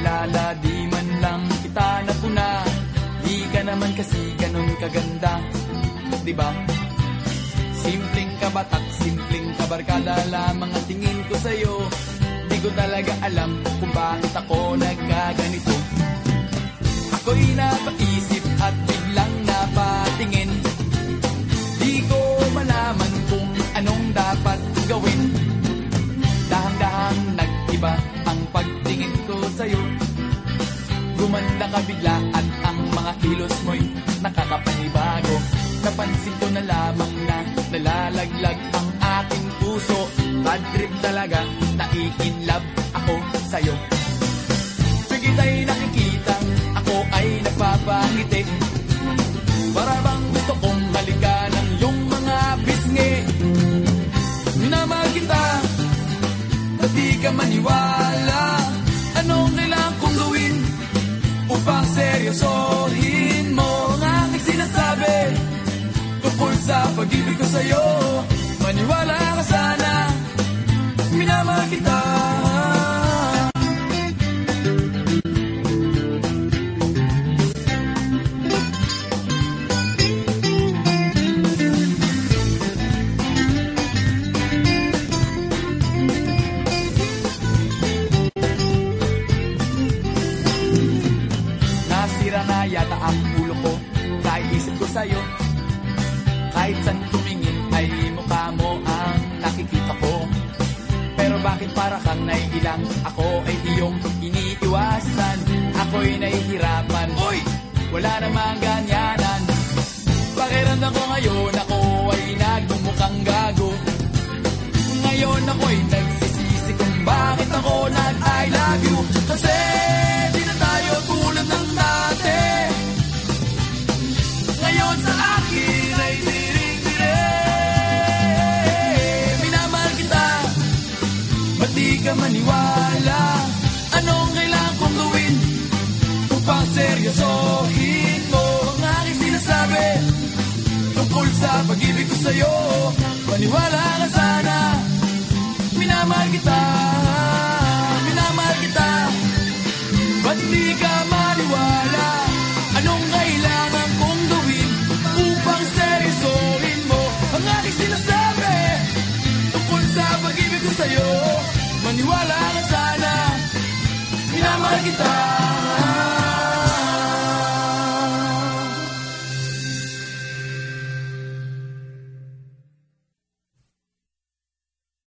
Tala di man lang kita napuna Di ka naman kasi ganun kaganda Di ba? Simpleng kabatak, simpleng kabarkada lamang ang tingin ko sa'yo. Di ko talaga alam kung bakit ako nagkaganito ang pagtingin ko sa'yo. Gumanda ka bigla at ang mga kilos mo'y nakakapanibago. Napansin ko na lamang na nalalaglag ang aking puso. Bad trip talaga, nai-inlove ako sa'yo. Tuwing kita'y nakikita, ako ay napapangiti Para bang gusto kong halikan ng iyong mga pisngi Minamahal kita, at di ka maniwala sa pag-ibig ko sa'yo. Maniwala ka sana Minamahal kita. Nasira na yata ang ulo ko. Ko sa'yo Kahit saan tumingin ay mukha mo ang nakikita ko. Pero bakit para kang naiilang Ako ay iyong iniiwasan. Ako'y nahihirapan. Uy! Wala namang ganyanan. Pakiramdam ko ngayon ka maniwala. Anong kailangan kong gawin Upang seryosohin mo? Ang aking sinasabi Tungkol sa pag-ibig ko sa'yo Maniwala ka sana. Minamahal kita Maniwala ka sana Minamahal kita